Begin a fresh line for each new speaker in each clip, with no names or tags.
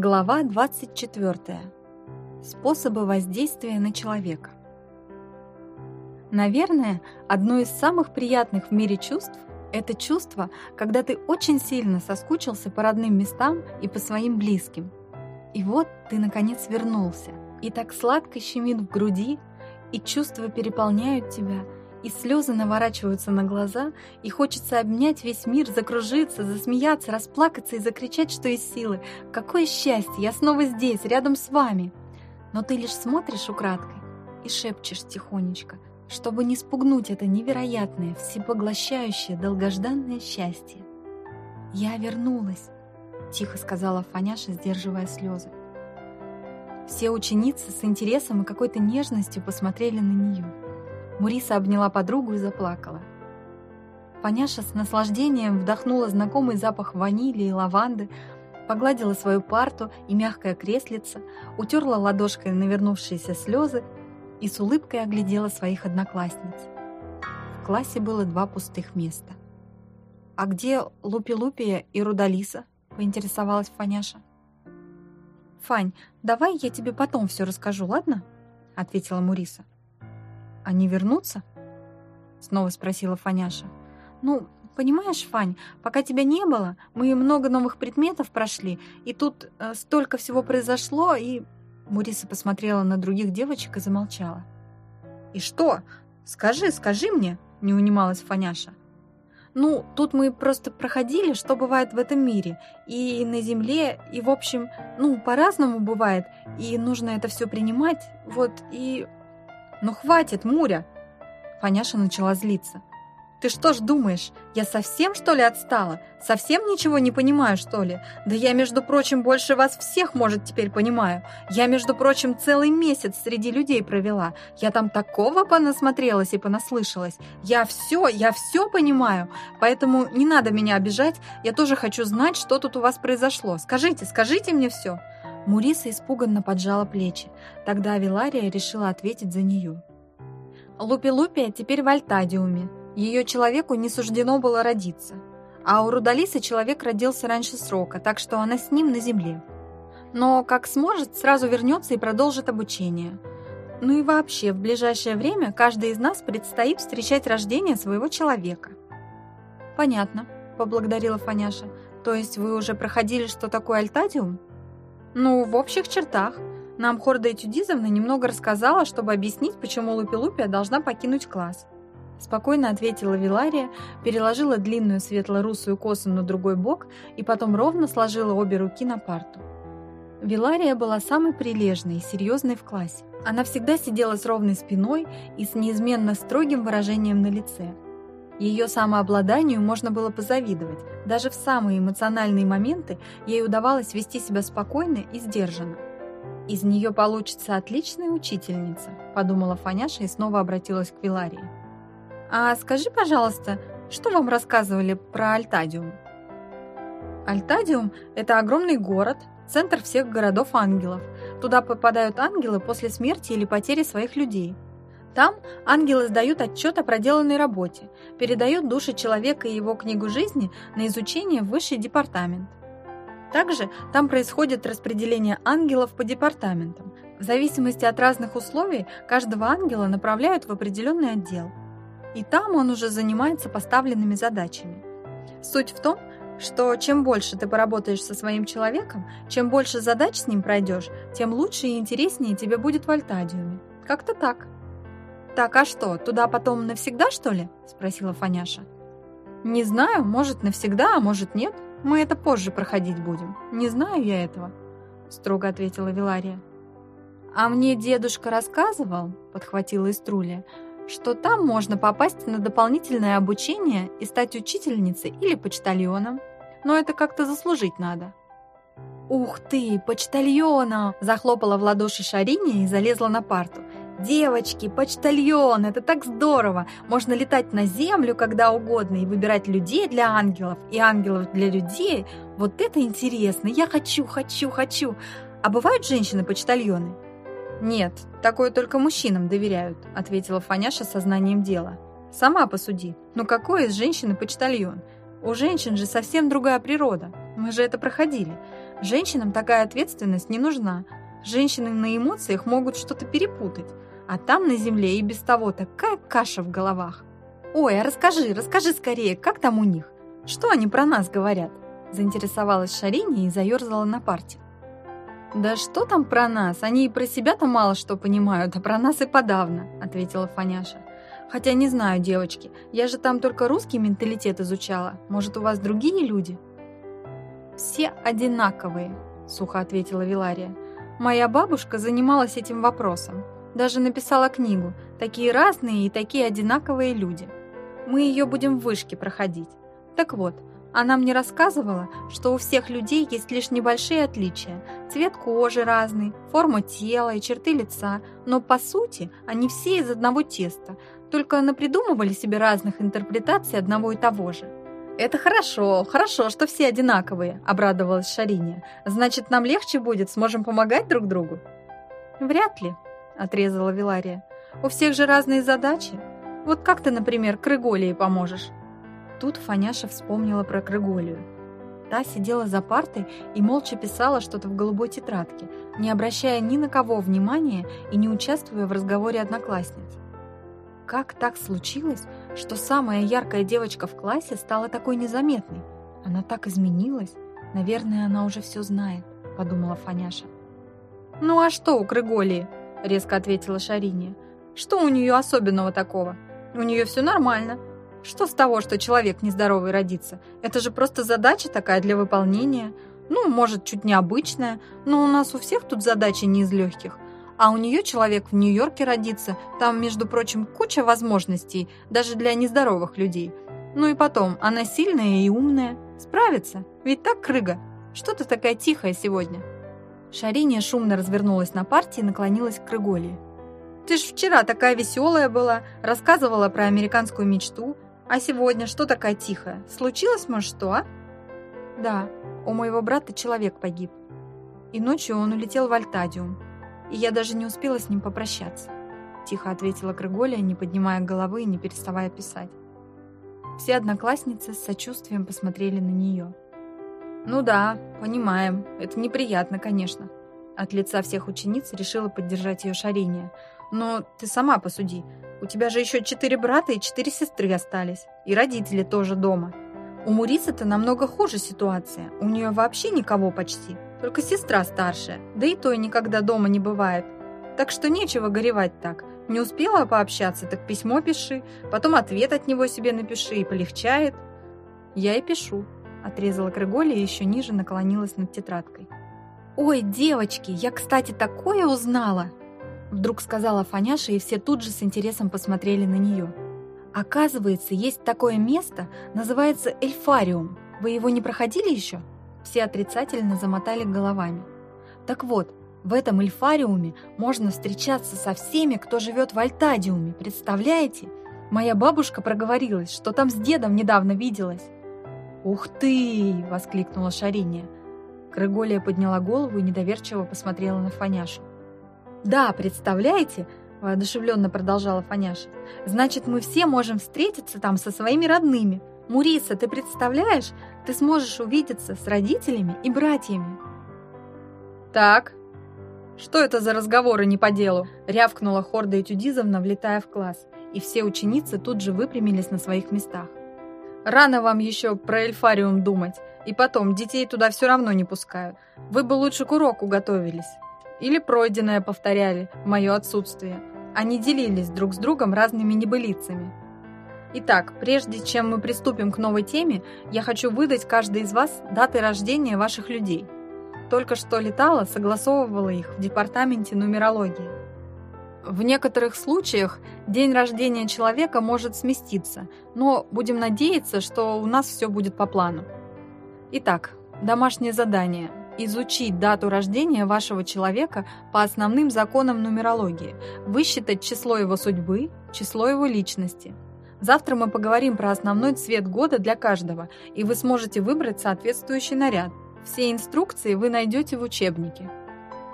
Глава 24. Способы воздействия на человека. Наверное, одно из самых приятных в мире чувств – это чувство, когда ты очень сильно соскучился по родным местам и по своим близким. И вот ты, наконец, вернулся, и так сладко щемит в груди, и чувства переполняют тебя – и слезы наворачиваются на глаза, и хочется обнять весь мир, закружиться, засмеяться, расплакаться и закричать, что из силы. Какое счастье, я снова здесь, рядом с вами. Но ты лишь смотришь украдкой и шепчешь тихонечко, чтобы не спугнуть это невероятное, всепоглощающее, долгожданное счастье. «Я вернулась», — тихо сказала Фаняша, сдерживая слезы. Все ученицы с интересом и какой-то нежностью посмотрели на нее. Муриса обняла подругу и заплакала. Фаняша с наслаждением вдохнула знакомый запах ванили и лаванды, погладила свою парту и мягкое креслице, утерла ладошкой навернувшиеся слезы и с улыбкой оглядела своих одноклассниц. В классе было два пустых места. «А где Лупи-Лупия и Рудалиса?» — поинтересовалась Фаняша. «Фань, давай я тебе потом все расскажу, ладно?» — ответила Муриса. «Они вернутся?» Снова спросила Фаняша. «Ну, понимаешь, Фань, пока тебя не было, мы много новых предметов прошли, и тут э, столько всего произошло, и...» Муриса посмотрела на других девочек и замолчала. «И что? Скажи, скажи мне!» — не унималась Фаняша. «Ну, тут мы просто проходили, что бывает в этом мире, и на Земле, и, в общем, ну, по-разному бывает, и нужно это все принимать, вот, и «Ну хватит, Муря!» Фаняша начала злиться. «Ты что ж думаешь, я совсем, что ли, отстала? Совсем ничего не понимаю, что ли? Да я, между прочим, больше вас всех, может, теперь понимаю. Я, между прочим, целый месяц среди людей провела. Я там такого понасмотрелась и понаслышалась. Я все, я все понимаю. Поэтому не надо меня обижать. Я тоже хочу знать, что тут у вас произошло. Скажите, скажите мне все». Муриса испуганно поджала плечи. Тогда Вилария решила ответить за нее. Лупи-Лупия теперь в Альтадиуме. Ее человеку не суждено было родиться. А у Рудалисы человек родился раньше срока, так что она с ним на земле. Но, как сможет, сразу вернется и продолжит обучение. Ну и вообще, в ближайшее время каждый из нас предстоит встречать рождение своего человека. «Понятно», — поблагодарила Фаняша. «То есть вы уже проходили, что такое Альтадиум?» Ну, в общих чертах. Нам Хорда Этюдизовна немного рассказала, чтобы объяснить, почему Лупи-Лупия должна покинуть класс. Спокойно ответила Вилария, переложила длинную светло-русую косу на другой бок и потом ровно сложила обе руки на парту. Вилария была самой прилежной и серьезной в классе. Она всегда сидела с ровной спиной и с неизменно строгим выражением на лице – ее самообладанию можно было позавидовать. Даже в самые эмоциональные моменты ей удавалось вести себя спокойно и сдержанно. «Из нее получится отличная учительница», – подумала Фаняша и снова обратилась к Виларии. «А скажи, пожалуйста, что вам рассказывали про Альтадиум?» Альтадиум – это огромный город, центр всех городов-ангелов. Туда попадают ангелы после смерти или потери своих людей – там ангелы сдают отчет о проделанной работе, передают души человека и его книгу жизни на изучение в высший департамент. Также там происходит распределение ангелов по департаментам. В зависимости от разных условий каждого ангела направляют в определенный отдел. И там он уже занимается поставленными задачами. Суть в том, что чем больше ты поработаешь со своим человеком, чем больше задач с ним пройдешь, тем лучше и интереснее тебе будет в Альтадиуме. Как-то так. «Так, а что, туда потом навсегда, что ли?» – спросила Фаняша. «Не знаю, может навсегда, а может нет. Мы это позже проходить будем. Не знаю я этого», – строго ответила Вилария. «А мне дедушка рассказывал», – подхватила Иструлия, «что там можно попасть на дополнительное обучение и стать учительницей или почтальоном. Но это как-то заслужить надо». «Ух ты, почтальона!» – захлопала в ладоши Шарине и залезла на парту. Девочки, почтальон, это так здорово! Можно летать на землю когда угодно и выбирать людей для ангелов и ангелов для людей. Вот это интересно! Я хочу, хочу, хочу! А бывают женщины-почтальоны? Нет, такое только мужчинам доверяют, ответила Фаняша со знанием дела. Сама посуди. Ну какой из женщины почтальон? У женщин же совсем другая природа. Мы же это проходили. Женщинам такая ответственность не нужна. Женщины на эмоциях могут что-то перепутать, а там на земле и без того такая каша в головах. Ой, а расскажи, расскажи скорее, как там у них? Что они про нас говорят? Заинтересовалась Шариня и заерзала на парте. «Да что там про нас? Они и про себя-то мало что понимают, а про нас и подавно», — ответила Фаняша. «Хотя не знаю, девочки, я же там только русский менталитет изучала. Может, у вас другие люди?» «Все одинаковые», — сухо ответила Вилария. «Моя бабушка занималась этим вопросом. Даже написала книгу «Такие разные и такие одинаковые люди». Мы ее будем в вышке проходить. Так вот, она мне рассказывала, что у всех людей есть лишь небольшие отличия. Цвет кожи разный, форма тела и черты лица, но по сути они все из одного теста, только напридумывали себе разных интерпретаций одного и того же. «Это хорошо, хорошо, что все одинаковые», – обрадовалась Шариния. «Значит, нам легче будет, сможем помогать друг другу?» «Вряд ли», – отрезала Вилария. «У всех же разные задачи. Вот как ты, например, к Рыголии поможешь?» Тут Фаняша вспомнила про Крыголию. Та сидела за партой и молча писала что-то в голубой тетрадке, не обращая ни на кого внимания и не участвуя в разговоре одноклассниц. Как так случилось, что самая яркая девочка в классе стала такой незаметной? Она так изменилась. Наверное, она уже все знает, подумала Фаняша. «Ну а что у Крыголии?» – резко ответила Шариния. «Что у нее особенного такого? У нее все нормально. Что с того, что человек нездоровый родится? Это же просто задача такая для выполнения. Ну, может, чуть необычная, но у нас у всех тут задачи не из легких. А у нее человек в Нью-Йорке родится, там, между прочим, куча возможностей, даже для нездоровых людей. Ну и потом, она сильная и умная. Справится, ведь так, Крыга? Что ты такая тихая сегодня?» Шариния шумно развернулась на парте и наклонилась к Крыголии. «Ты ж вчера такая веселая была, рассказывала про американскую мечту, а сегодня что такая тихая? Случилось, может, что, а? Да, у моего брата человек погиб. И ночью он улетел в Альтадиум. И я даже не успела с ним попрощаться. Тихо ответила Крыголия, не поднимая головы и не переставая писать. Все одноклассницы с сочувствием посмотрели на нее. «Ну да, понимаем. Это неприятно, конечно». От лица всех учениц решила поддержать ее шарение. «Но ты сама посуди. У тебя же еще четыре брата и четыре сестры остались. И родители тоже дома. У Мурисы-то намного хуже ситуация. У нее вообще никого почти. Только сестра старшая. Да и той никогда дома не бывает. Так что нечего горевать так. Не успела пообщаться, так письмо пиши. Потом ответ от него себе напиши, и полегчает. Я и пишу. Отрезала Крыголя и еще ниже наклонилась над тетрадкой. «Ой, девочки, я, кстати, такое узнала!» Вдруг сказала Фаняша, и все тут же с интересом посмотрели на нее. Оказывается, есть такое место, называется Эльфариум. Вы его не проходили еще? Все отрицательно замотали головами. Так вот, в этом Эльфариуме можно встречаться со всеми, кто живет в Альтадиуме, представляете? Моя бабушка проговорилась, что там с дедом недавно виделась. «Ух ты!» — воскликнула Шариния. Крыголия подняла голову и недоверчиво посмотрела на Фаняшу. «Да, представляете?» – воодушевленно продолжала Фаняша. «Значит, мы все можем встретиться там со своими родными. Муриса, ты представляешь? Ты сможешь увидеться с родителями и братьями». «Так, что это за разговоры не по делу?» – рявкнула Хорда Этюдизовна, влетая в класс, и все ученицы тут же выпрямились на своих местах. «Рано вам еще про эльфариум думать, и потом, детей туда все равно не пускают. Вы бы лучше к уроку готовились». Или пройденное повторяли мое отсутствие. Они делились друг с другом разными небылицами. Итак, прежде чем мы приступим к новой теме, я хочу выдать каждой из вас даты рождения ваших людей. Только что летала, согласовывала их в департаменте нумерологии. В некоторых случаях день рождения человека может сместиться, но будем надеяться, что у нас все будет по плану. Итак, домашнее задание изучить дату рождения вашего человека по основным законам нумерологии, высчитать число его судьбы, число его личности. Завтра мы поговорим про основной цвет года для каждого, и вы сможете выбрать соответствующий наряд. Все инструкции вы найдете в учебнике.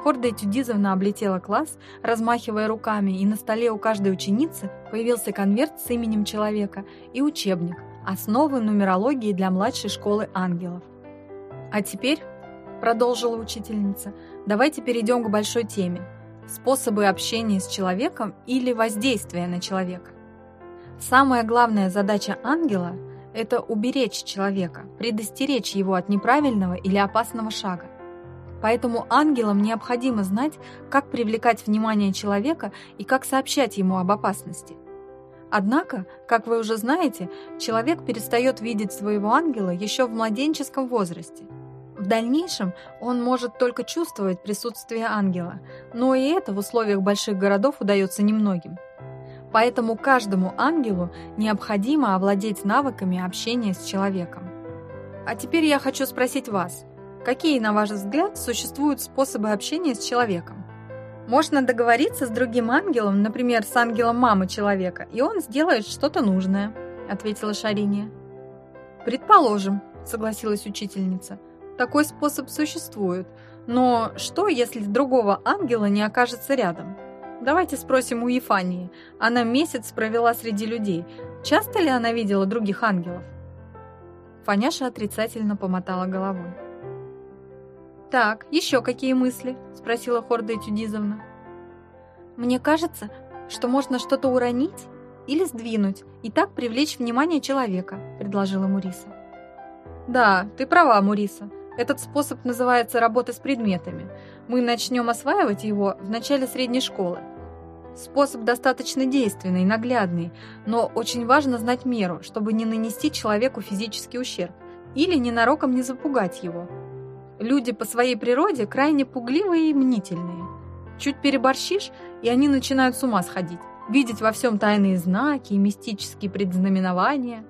Хорда Этюдизовна облетела класс, размахивая руками, и на столе у каждой ученицы появился конверт с именем человека и учебник «Основы нумерологии для младшей школы ангелов». А теперь продолжила учительница, давайте перейдем к большой теме. Способы общения с человеком или воздействия на человека. Самая главная задача ангела – это уберечь человека, предостеречь его от неправильного или опасного шага. Поэтому ангелам необходимо знать, как привлекать внимание человека и как сообщать ему об опасности. Однако, как вы уже знаете, человек перестает видеть своего ангела еще в младенческом возрасте. В дальнейшем он может только чувствовать присутствие ангела, но и это в условиях больших городов удается немногим. Поэтому каждому ангелу необходимо овладеть навыками общения с человеком. А теперь я хочу спросить вас, какие, на ваш взгляд, существуют способы общения с человеком? Можно договориться с другим ангелом, например, с ангелом мамы человека, и он сделает что-то нужное, ответила Шариния. Предположим, согласилась учительница. Такой способ существует. Но что, если другого ангела не окажется рядом? Давайте спросим у Ефании. Она месяц провела среди людей. Часто ли она видела других ангелов? Фаняша отрицательно помотала головой. «Так, еще какие мысли?» – спросила Хорда Этюдизовна. «Мне кажется, что можно что-то уронить или сдвинуть и так привлечь внимание человека», – предложила Муриса. «Да, ты права, Муриса. Этот способ называется работа с предметами. Мы начнем осваивать его в начале средней школы. Способ достаточно действенный, наглядный, но очень важно знать меру, чтобы не нанести человеку физический ущерб или ненароком не запугать его. Люди по своей природе крайне пугливые и мнительные. Чуть переборщишь, и они начинают с ума сходить, видеть во всем тайные знаки и мистические предзнаменования.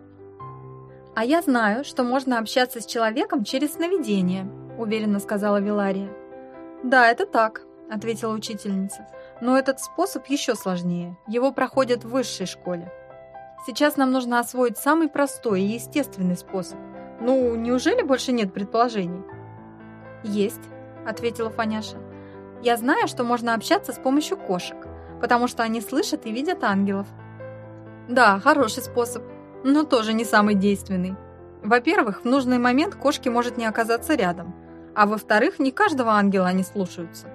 «А я знаю, что можно общаться с человеком через сновидение», – уверенно сказала Вилария. «Да, это так», – ответила учительница. «Но этот способ еще сложнее. Его проходят в высшей школе. Сейчас нам нужно освоить самый простой и естественный способ. Ну, неужели больше нет предположений?» «Есть», – ответила Фаняша. «Я знаю, что можно общаться с помощью кошек, потому что они слышат и видят ангелов». «Да, хороший способ», но тоже не самый действенный. Во-первых, в нужный момент кошки может не оказаться рядом, а во-вторых, не каждого ангела они слушаются.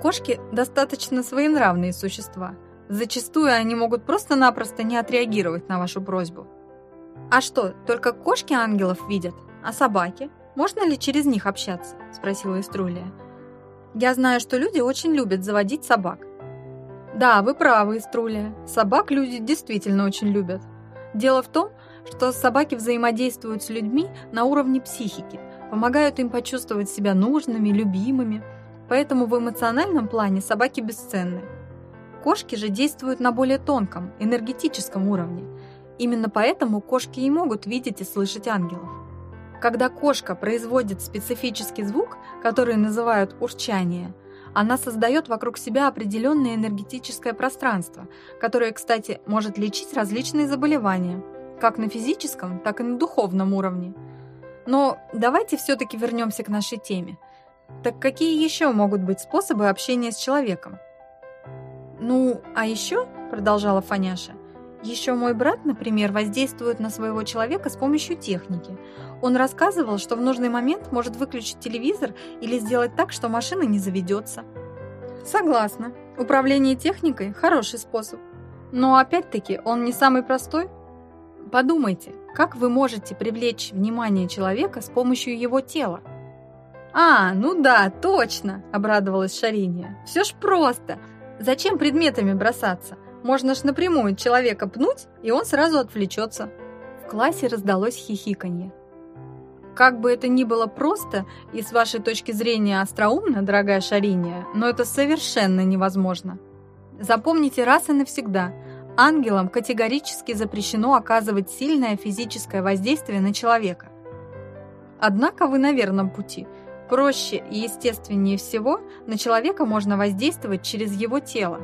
Кошки достаточно своенравные существа. Зачастую они могут просто-напросто не отреагировать на вашу просьбу. «А что, только кошки ангелов видят? А собаки? Можно ли через них общаться?» – спросила Иструлия. «Я знаю, что люди очень любят заводить собак». «Да, вы правы, Иструлия. Собак люди действительно очень любят. Дело в том, что собаки взаимодействуют с людьми на уровне психики, помогают им почувствовать себя нужными, любимыми, поэтому в эмоциональном плане собаки бесценны. Кошки же действуют на более тонком, энергетическом уровне. Именно поэтому кошки и могут видеть и слышать ангелов. Когда кошка производит специфический звук, который называют урчание, она создает вокруг себя определенное энергетическое пространство, которое, кстати, может лечить различные заболевания, как на физическом, так и на духовном уровне. Но давайте все-таки вернемся к нашей теме. Так какие еще могут быть способы общения с человеком? Ну, а еще, продолжала Фаняша, еще мой брат, например, воздействует на своего человека с помощью техники. Он рассказывал, что в нужный момент может выключить телевизор или сделать так, что машина не заведется. Согласна. Управление техникой – хороший способ. Но опять-таки он не самый простой. Подумайте, как вы можете привлечь внимание человека с помощью его тела? «А, ну да, точно!» – обрадовалась Шариния. «Все ж просто! Зачем предметами бросаться? Можно ж напрямую человека пнуть, и он сразу отвлечется». В классе раздалось хихиканье. Как бы это ни было просто и с вашей точки зрения остроумно, дорогая Шариния, но это совершенно невозможно. Запомните раз и навсегда, ангелам категорически запрещено оказывать сильное физическое воздействие на человека. Однако вы на верном пути. Проще и естественнее всего на человека можно воздействовать через его тело.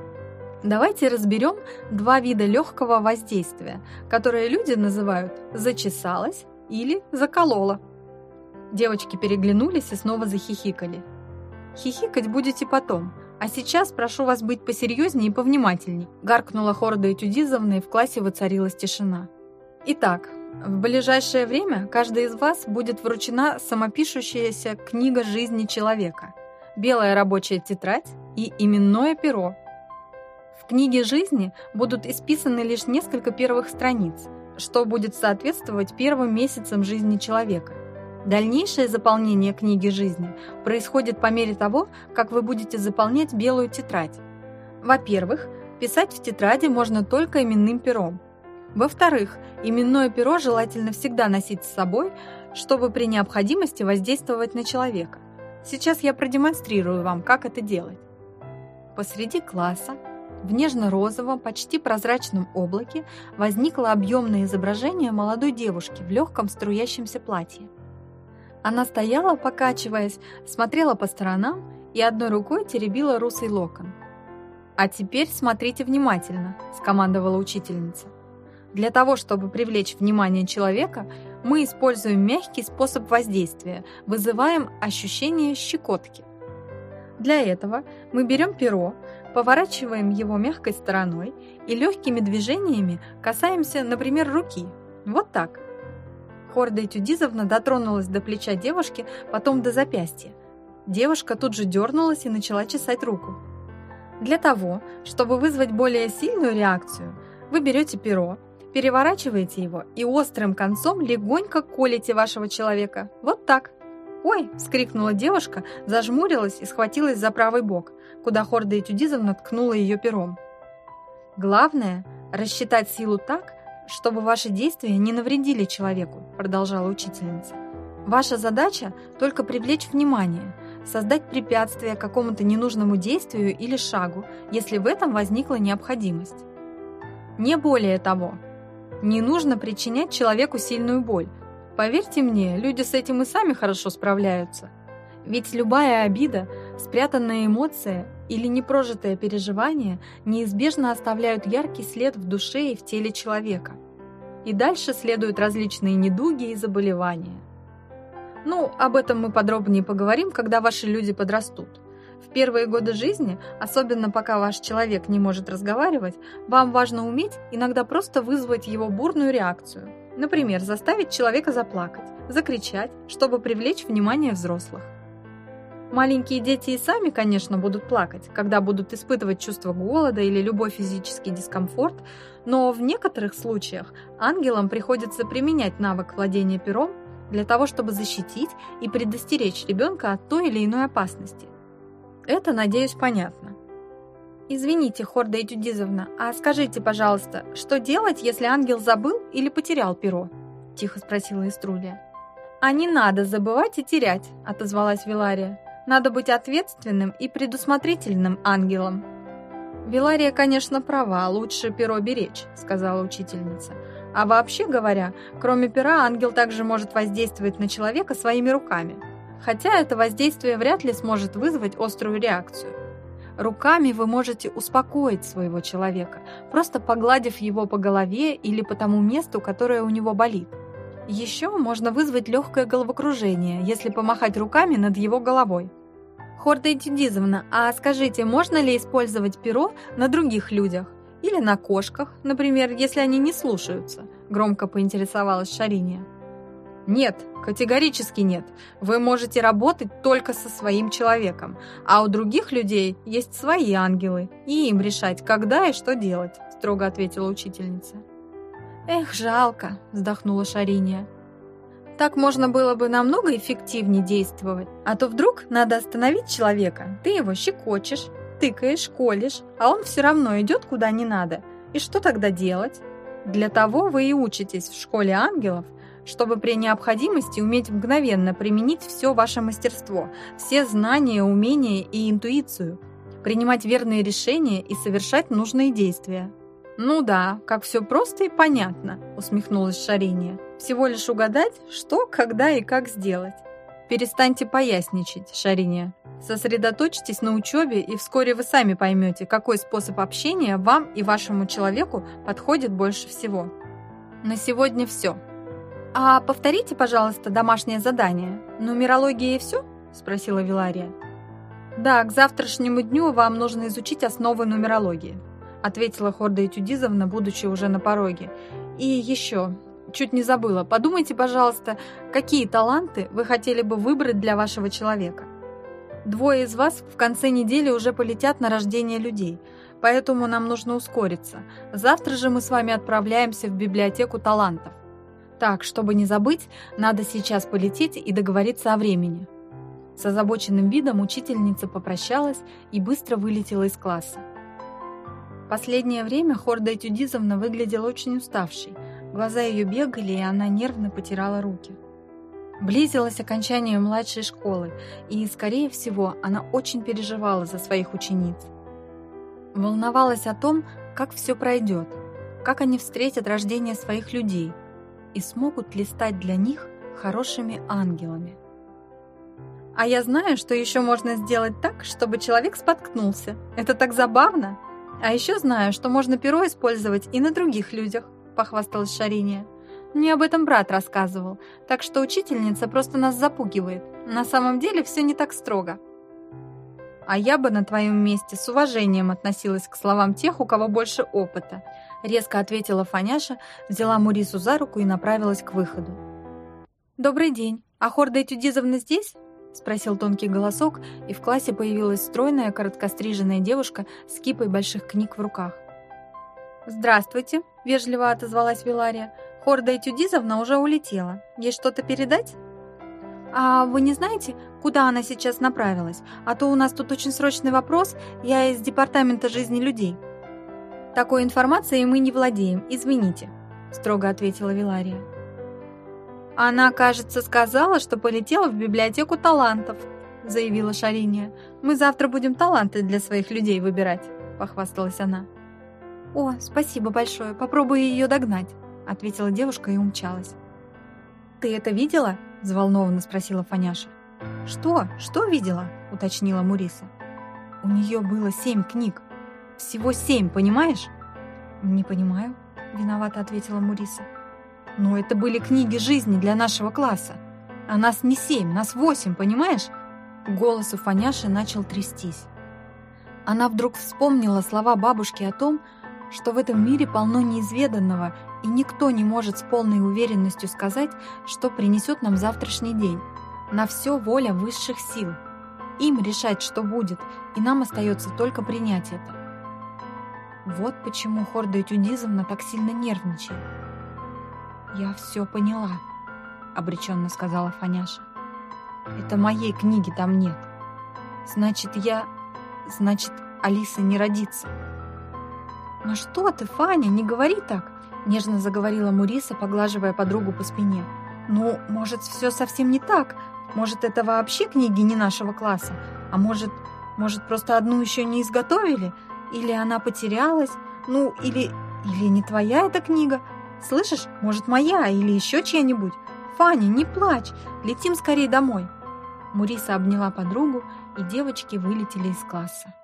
Давайте разберем два вида легкого воздействия, которые люди называют «зачесалась» или «заколола». Девочки переглянулись и снова захихикали. «Хихикать будете потом, а сейчас прошу вас быть посерьезнее и повнимательней», гаркнула Хорда Этюдизовна, и в классе воцарилась тишина. «Итак, В ближайшее время каждый из вас будет вручена самопишущаяся книга жизни человека, белая рабочая тетрадь и именное перо. Книге жизни будут исписаны лишь несколько первых страниц, что будет соответствовать первым месяцам жизни человека. Дальнейшее заполнение книги жизни происходит по мере того, как вы будете заполнять белую тетрадь. Во-первых, писать в тетради можно только именным пером. Во-вторых, именное перо желательно всегда носить с собой, чтобы при необходимости воздействовать на человека. Сейчас я продемонстрирую вам, как это делать. Посреди класса, в нежно-розовом, почти прозрачном облаке, возникло объемное изображение молодой девушки в легком струящемся платье. Она стояла, покачиваясь, смотрела по сторонам и одной рукой теребила русый локон. «А теперь смотрите внимательно», – скомандовала учительница. Для того, чтобы привлечь внимание человека, мы используем мягкий способ воздействия, вызываем ощущение щекотки. Для этого мы берем перо, поворачиваем его мягкой стороной и легкими движениями касаемся, например, руки. Вот так. Хорда Этюдизовна дотронулась до плеча девушки, потом до запястья. Девушка тут же дернулась и начала чесать руку. Для того, чтобы вызвать более сильную реакцию, вы берете перо, переворачиваете его и острым концом легонько колите вашего человека. Вот так. «Ой!» – вскрикнула девушка, зажмурилась и схватилась за правый бок, куда Хорда Этюдизовна ткнула ее пером. «Главное – рассчитать силу так, чтобы ваши действия не навредили человеку», – продолжала учительница. «Ваша задача – только привлечь внимание, создать препятствие какому-то ненужному действию или шагу, если в этом возникла необходимость. Не более того, не нужно причинять человеку сильную боль. Поверьте мне, люди с этим и сами хорошо справляются. Ведь любая обида, спрятанная эмоция или непрожитое переживание неизбежно оставляют яркий след в душе и в теле человека. И дальше следуют различные недуги и заболевания. Ну, об этом мы подробнее поговорим, когда ваши люди подрастут. В первые годы жизни, особенно пока ваш человек не может разговаривать, вам важно уметь иногда просто вызвать его бурную реакцию. Например, заставить человека заплакать, закричать, чтобы привлечь внимание взрослых. Маленькие дети и сами, конечно, будут плакать, когда будут испытывать чувство голода или любой физический дискомфорт, но в некоторых случаях ангелам приходится применять навык владения пером для того, чтобы защитить и предостеречь ребенка от той или иной опасности. Это, надеюсь, понятно. Извините, Хорда Этюдизовна, а скажите, пожалуйста, что делать, если ангел забыл или потерял перо? Тихо спросила Иструлия. А не надо забывать и терять, отозвалась Вилария. Надо быть ответственным и предусмотрительным ангелом. Вилария, конечно, права, лучше перо беречь, сказала учительница. А вообще говоря, кроме пера, ангел также может воздействовать на человека своими руками хотя это воздействие вряд ли сможет вызвать острую реакцию. Руками вы можете успокоить своего человека, просто погладив его по голове или по тому месту, которое у него болит. Еще можно вызвать легкое головокружение, если помахать руками над его головой. Хорда Этюдизовна, а скажите, можно ли использовать перо на других людях? Или на кошках, например, если они не слушаются? Громко поинтересовалась Шариния. Нет, категорически нет. Вы можете работать только со своим человеком, а у других людей есть свои ангелы, и им решать, когда и что делать, строго ответила учительница. Эх, жалко, вздохнула Шариния. Так можно было бы намного эффективнее действовать. А то вдруг надо остановить человека, ты его щекочешь, тыкаешь, колешь, а он все равно идет куда не надо. И что тогда делать? Для того вы и учитесь в школе ангелов, чтобы при необходимости уметь мгновенно применить все ваше мастерство, все знания, умения и интуицию, принимать верные решения и совершать нужные действия. «Ну да, как все просто и понятно», — усмехнулась Шариния. «Всего лишь угадать, что, когда и как сделать». «Перестаньте поясничать, Шариния. Сосредоточьтесь на учебе, и вскоре вы сами поймете, какой способ общения вам и вашему человеку подходит больше всего». На сегодня все. «А повторите, пожалуйста, домашнее задание. Нумерология и все?» – спросила Вилария. «Да, к завтрашнему дню вам нужно изучить основы нумерологии», – ответила Хорда Этюдизовна, будучи уже на пороге. «И еще, чуть не забыла. Подумайте, пожалуйста, какие таланты вы хотели бы выбрать для вашего человека. Двое из вас в конце недели уже полетят на рождение людей, поэтому нам нужно ускориться. Завтра же мы с вами отправляемся в библиотеку талантов. Так, чтобы не забыть, надо сейчас полететь и договориться о времени. С озабоченным видом учительница попрощалась и быстро вылетела из класса. Последнее время Хорда Этюдизовна выглядела очень уставшей. Глаза ее бегали, и она нервно потирала руки. Близилось окончание младшей школы, и, скорее всего, она очень переживала за своих учениц. Волновалась о том, как все пройдет, как они встретят рождение своих людей и смогут ли стать для них хорошими ангелами. А я знаю, что еще можно сделать так, чтобы человек споткнулся. Это так забавно. А еще знаю, что можно перо использовать и на других людях, похвасталась Шариния. Мне об этом брат рассказывал, так что учительница просто нас запугивает. На самом деле все не так строго. А я бы на твоем месте с уважением относилась к словам тех, у кого больше опыта. Резко ответила Фаняша, взяла Мурису за руку и направилась к выходу. «Добрый день. А Хорда Этюдизовна здесь?» спросил тонкий голосок, и в классе появилась стройная, короткостриженная девушка с кипой больших книг в руках. «Здравствуйте», — вежливо отозвалась Вилария. «Хорда Этюдизовна уже улетела. Есть что-то передать?» «А вы не знаете, куда она сейчас направилась? А то у нас тут очень срочный вопрос, я из Департамента жизни людей». «Такой информацией мы не владеем, извините», — строго ответила Вилария. «Она, кажется, сказала, что полетела в библиотеку талантов», — заявила Шариния. «Мы завтра будем таланты для своих людей выбирать», — похвасталась она. «О, спасибо большое, попробую ее догнать», — ответила девушка и умчалась. «Ты это видела?» — взволнованно спросила Фаняша. «Что? Что видела?» — уточнила Муриса. «У нее было семь книг. Всего семь, понимаешь?» «Не понимаю», — виновато ответила Муриса. Но это были книги жизни для нашего класса. А нас не семь, нас восемь, понимаешь? Голос у Фаняши начал трястись. Она вдруг вспомнила слова бабушки о том, что в этом мире полно неизведанного, и никто не может с полной уверенностью сказать, что принесет нам завтрашний день. На все воля высших сил. Им решать, что будет, и нам остается только принять это. Вот почему Хорда Этюдизовна так сильно нервничает. «Я все поняла», — обреченно сказала Фаняша. «Это моей книги там нет. Значит, я... Значит, Алиса не родится». «Ну что ты, Фаня, не говори так», — нежно заговорила Муриса, поглаживая подругу по спине. «Ну, может, все совсем не так. Может, это вообще книги не нашего класса? А может, может, просто одну еще не изготовили? Или она потерялась? Ну, или... Или не твоя эта книга?» Слышишь, может, моя или еще чья-нибудь? Фаня, не плачь, летим скорее домой. Муриса обняла подругу, и девочки вылетели из класса.